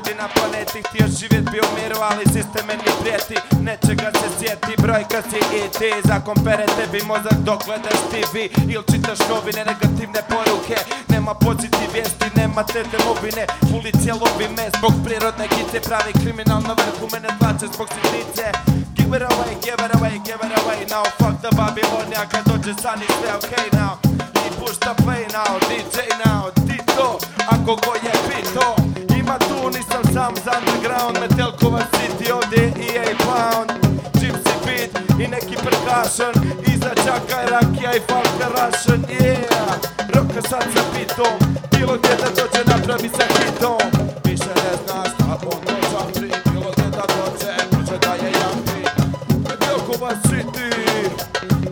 ljudi na planeti. Htio živjet bi u miru ali sistem meni prijeti. Nečega se sjeti brojka si i ti. Zakon pere tebi mozak dok gledaš TV Ili čitaš novine negativne poruke. Nema pozitiv vijesti, nema tete mobine Policija lobi me zbog prirodne gice Pravi kriminal na vrhu mene tlače zbog sitnice. Give it away, give it away, give it away now. Fuck the Babylonia kad dođe sani sve okay now. I pušta play now, DJ now, Tito. Ako ko je pito Ima tu, nisam sam za underground Metelkova City, ovdje je EA Pound. Gypsy beat i neki percussion Iza čaka je rakija i falka Russian Yeah, roka sad sa pitom Bilo gdje da dođe napravi sa hitom. Više ne zna šta on to čapri Bilo gdje da dođe, dođe da je jampi. Metelkova City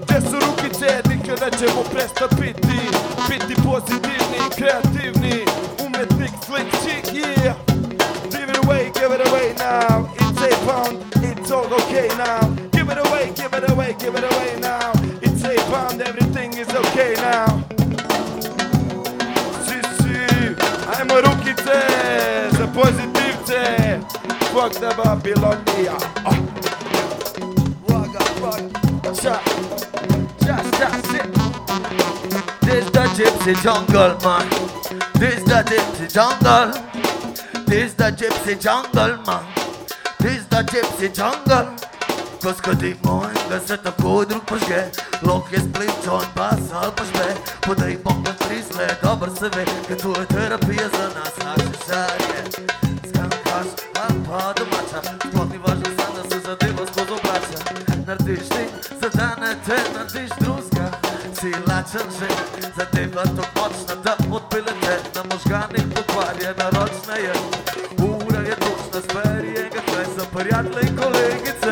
Gdje su rukice, nikad nećemo prestat rock the Babylon there. This the gypsy jungle, man. This the gypsy jungle. This the gypsy jungle, man. This the gypsy jungle. Kroz këtë i mojnë nga se të kodë nuk përshke Lokje s'plim qojnë trisle, dobër së ve Këtu e mlado mača Sploh ni važno sam, da se zadeva skozi obrača Narediš ti, zadane te, narediš druska Si lačen že, zadeva to močna, da odpele te. Na možgani pokvarjena ročna je. Ura je točna, zveri je ga kraj za prijatelje in kolegice.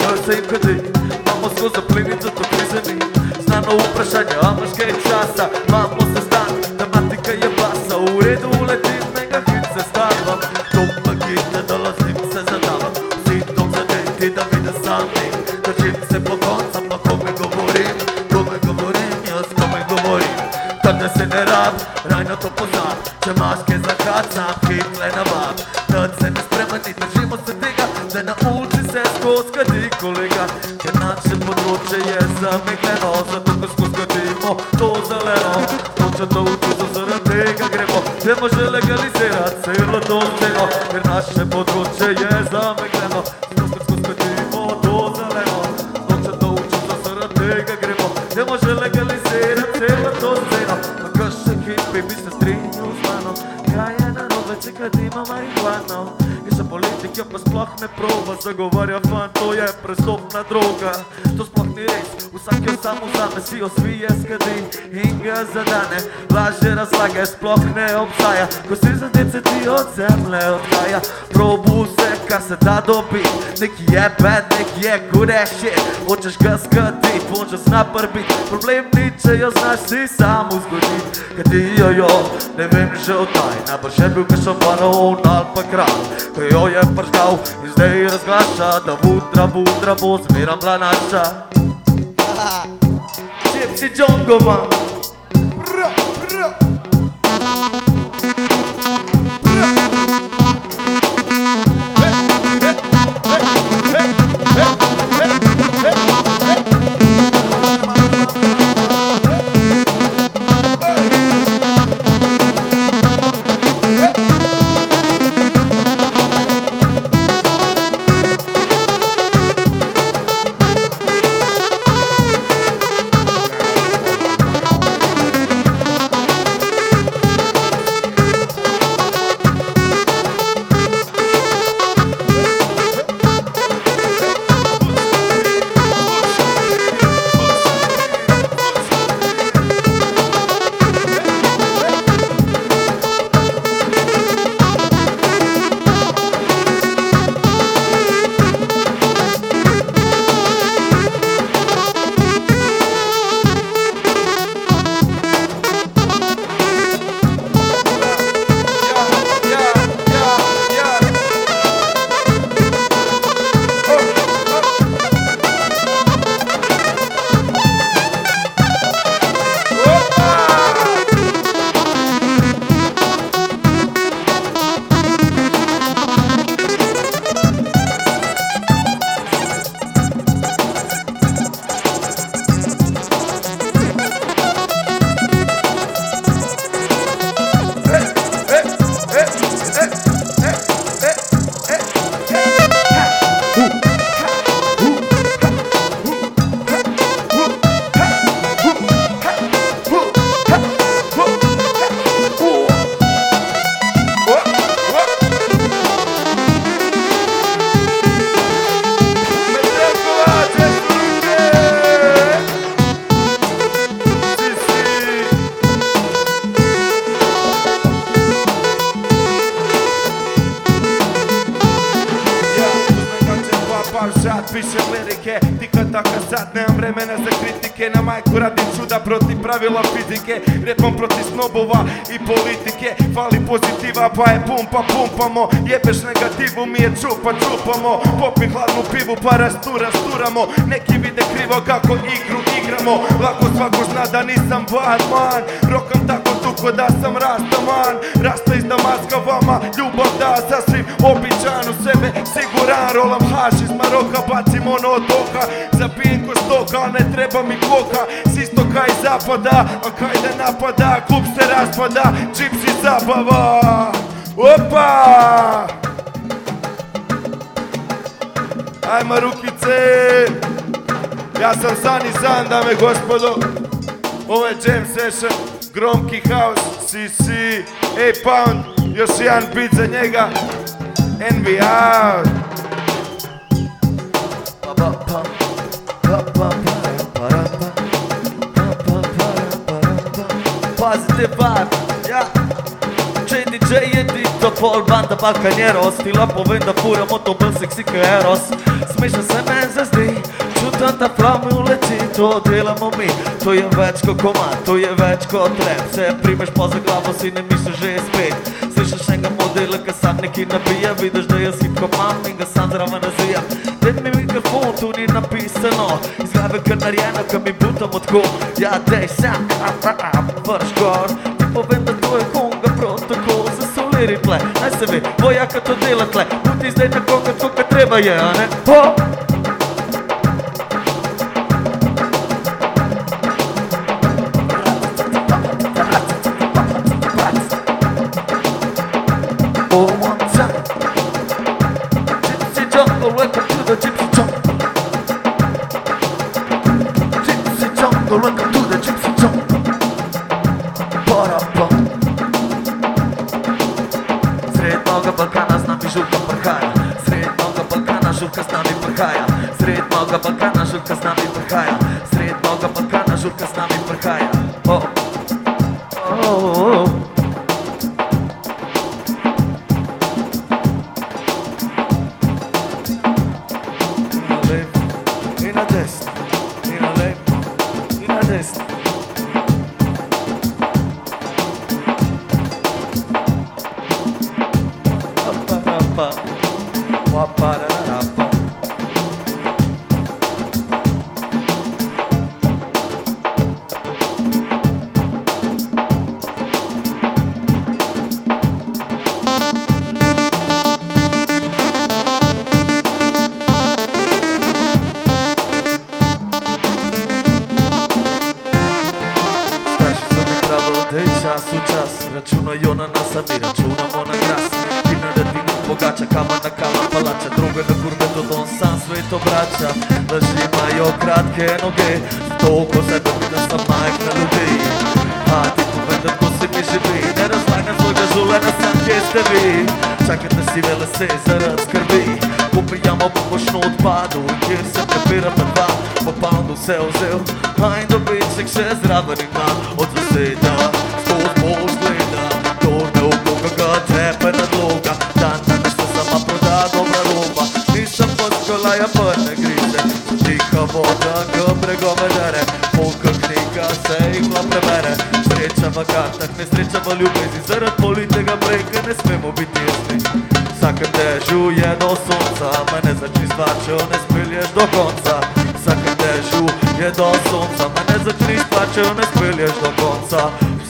Da se jim kadi, imamo skozi plinico to krize ni Znano vprašanje, a imaš kaj časa, malo prestopna droga. To sploh ni res, vsak jo samo zame Si osvije skadi in ga zadane. Laže razlage, sploh ne obstaja Ko si za dece ti od zemlje odhaja. Probu vse, kar se da dobi Neki je bad, neki je good ass shit Hočeš ga že zna prvi. Problem ni, če jo znaš si sam uzgodit Kad ti jo ne vem že odaj Najbrž je bil kakšen faraon ali pa kralj Ko jo je pržgal in zdaj razglaša Da vudra, vudra Ultra Boss, mera planascia Gypsy Jungle Man pozitiva pa je pumpa pumpamo. Jebeš negativu mi je čupa čupamo. Popi hladnu pivu pa rastu rasturamo. Neki vide krivo kako igru igramo. Lako svako zna da nisam Batman Rokam tako tuko da sam rastaman. Rasta iz Damaska vama ljubav da sasvim običan u sebe Siguran. Rolam haš iz Maroka Bacim ono od oka Zapijem ko stoka ne treba mi koka. S istoka i zapada A kaj da napada? Klub se raspada Gypsy zabava Opa Ajmo rukice Ja sam San i San, dame gospodo Ovo je jam session Gromki house, CC A-Pound Još jedan beat za njega Envy out Pa, pa, pa. Pa, pa, pa. Pa, pa, pa. Positive vibe, ja Če DJ je dito pol banda balkanjeros Ti lepo vem da furamo to bolj seksi ko eros Smeša se men zazdi Čutam da flame uleti To delamo mi. To je več kot komad To je več kot rap Se primeš pa za glavo Si ne misliš že spet. Slišiš enega modela Ka sam neki nabija Vidiš da jaz hip ko mam In ga sam zraven razvijam Daj mi mikrofon Tu ni napisano. Iz glave kar narejeno Ka mi butamo tako Ja dej sam a, a, a, Vrš gor. Ti povem da to je konga protokol Soliri tle Naj se ve Vojaka to dela tle. Puti zdaj na konga To kad treba je a ne? Ho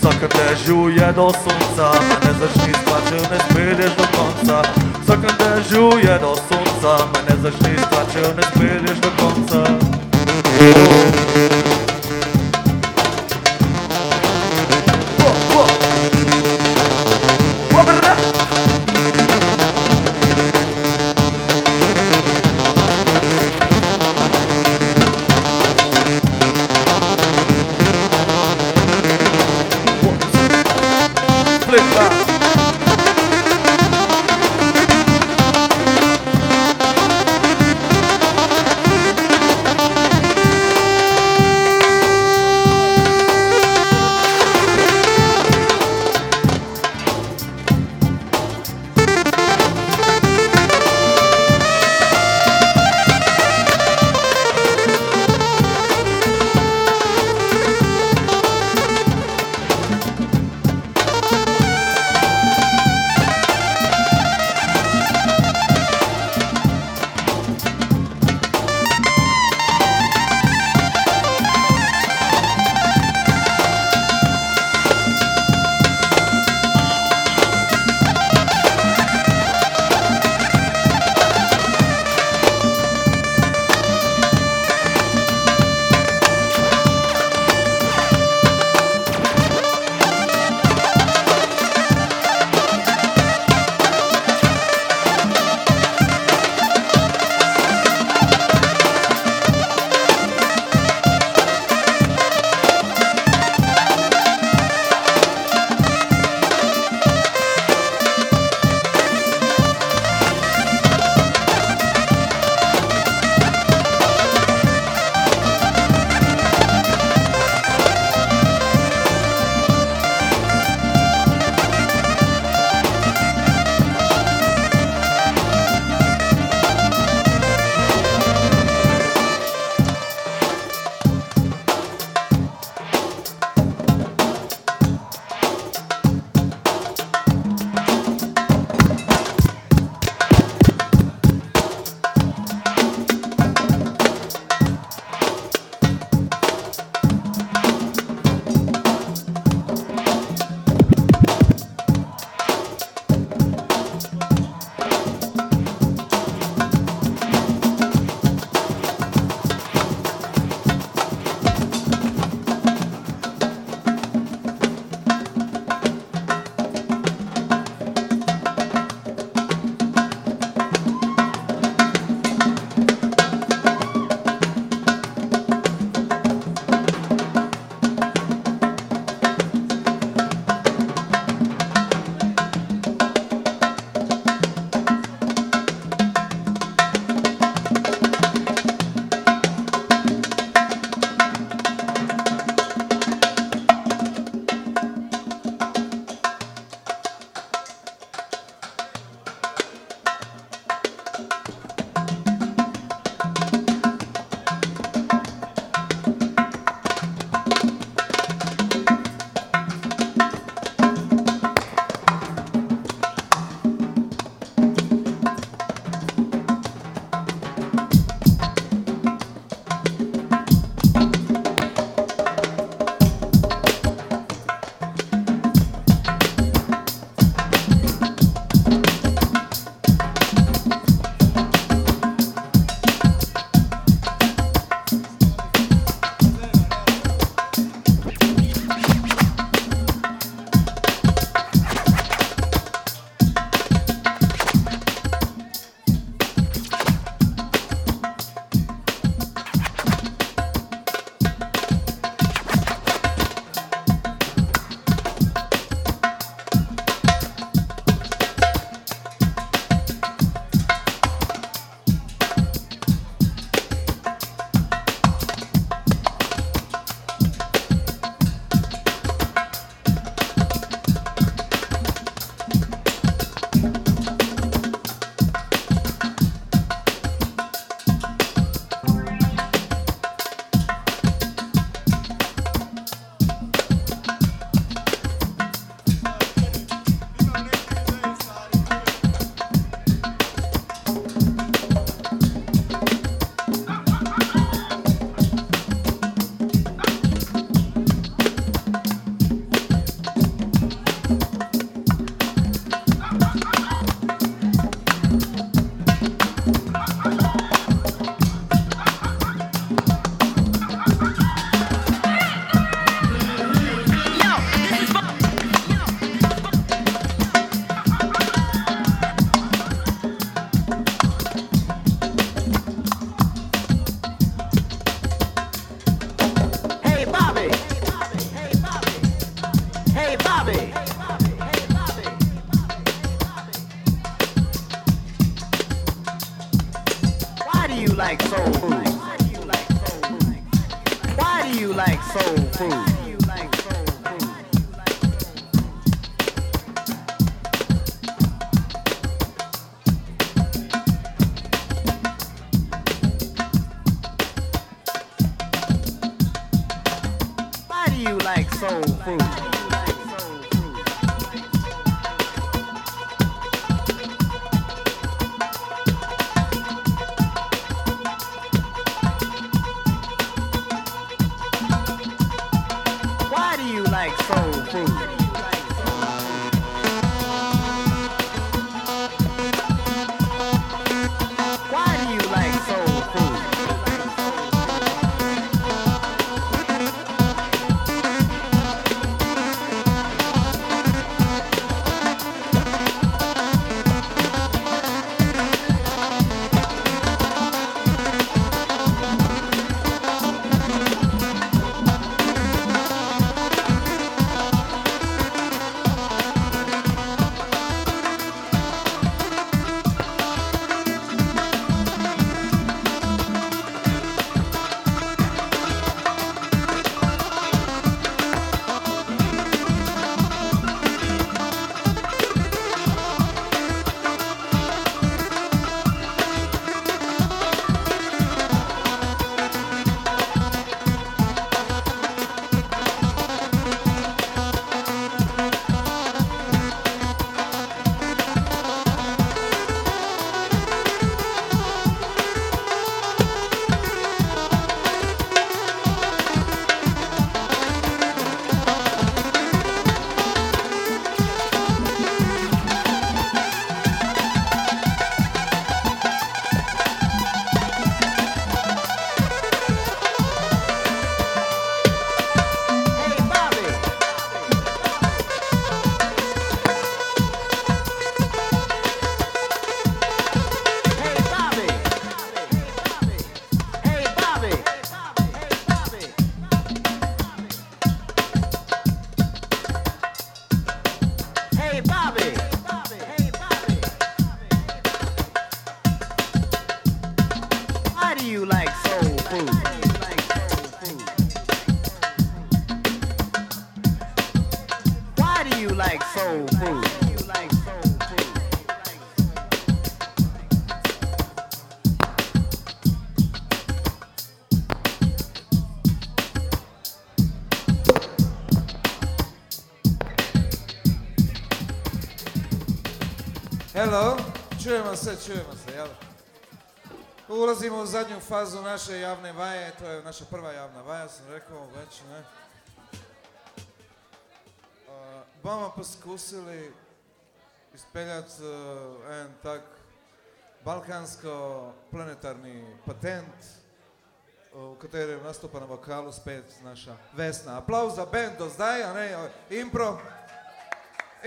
Zakrtežil je do sonca, me ne začni spati, če ne spelješ do konca. Zakrtežil je do sonca, me ne začni spati, če ne spelješ do konca. Oh. Hello, čujemo se, čujemo se, jel? Ulazimo u zadnju fazu naše javne vaje, to je naša prva javna vaja, sam rekao već, ne? A, Bomo poskusili izpeljati uh, en tak balkansko-planetarni patent, v katerem nastopa na vokalu spet naša Vesna. Aplauz za band do zdaj, a ne, impro,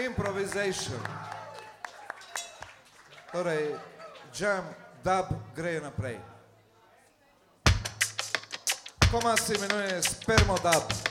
improvisation. Torej, jam, dub gre naprej. Koma se imenuje spermodub.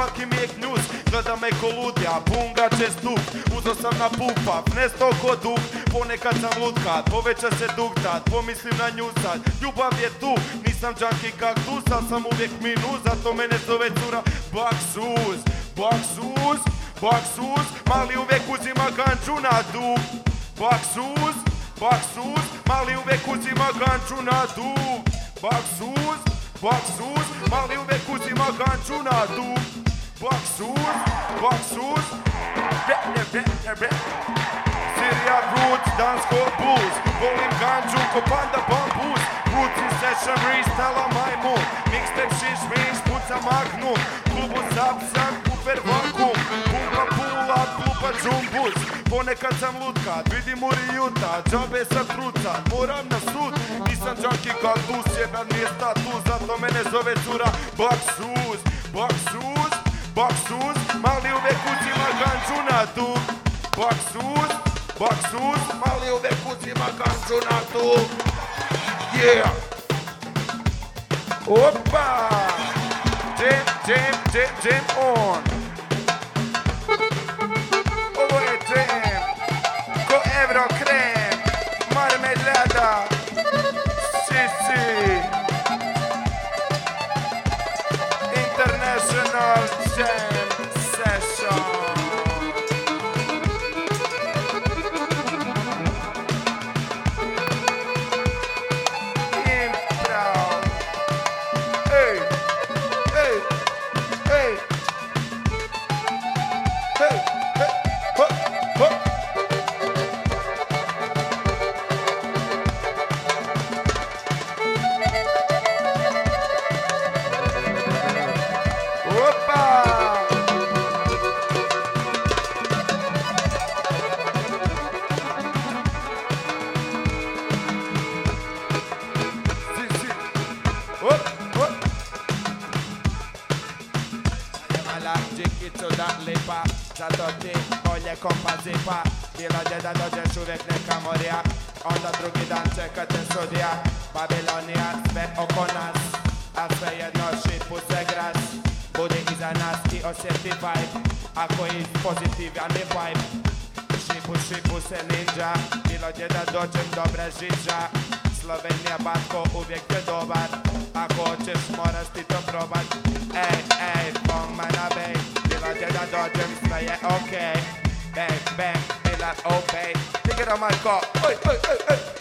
Svaki mi je knjuz. Gleda me ko ludja, bunga će stup. Uzo sam na pupa, nesto ko dug. Ponekad sam lutkat, poveća se duktat. Pomislim na nju sad, ljubav je tu. Nisam džanki kaktus, al sam uvijek minus. Zato mene zove cura Baksuz, Baksuz, Baksuz. Mali uvijek uzima ganču na dug. Baksuz, Baksuz, mali uvijek uzima ganču na dug. Baksuz, mali uvijek uzima ganču na dug. Baksuz, Baksuz, re, re, re, re, re. Sirija Roots, dansko blues Volim ganđu ko panda bambus. Roots i session restala majmun Mixtape šiš miš, puca magnum. Klubu zapsan, kufer vakum Pumpa pula, plupa džumbus Ponekad sam lutkat, vidim uri juta Džabe sam trucat, moram na sud. Nisam džaki kaktus, jedan mi je status Zato mene zove cura. Baksuz, Baksuz, Bok Maliu mali kuti bekucima tu. Bok sus, Maliu sus, kuti u tu. Yeah Opa! Jam, jam, jam, jam on! Tipa Zato ti bolje kompa zipa. Bilo gdje da dođeš uvijek neka morija. Onda drugi dan čeka te sudija. Babilonija sve oko nas A sve jedno šipu se gras. Budi iza nas i osjeti vibe. Ako je pozitivan je vibe. Šipu, šipu se ninja. Bilo gdje da dođem dobra žiža. Slovenija batko uvijek je dobar. Ako hoćeš moraš ti to probat. Ej, ej, bong mana bej Dodge say, okay. Bang, bang, they like obey. Take it on my car. Hey, hey, hey, hey.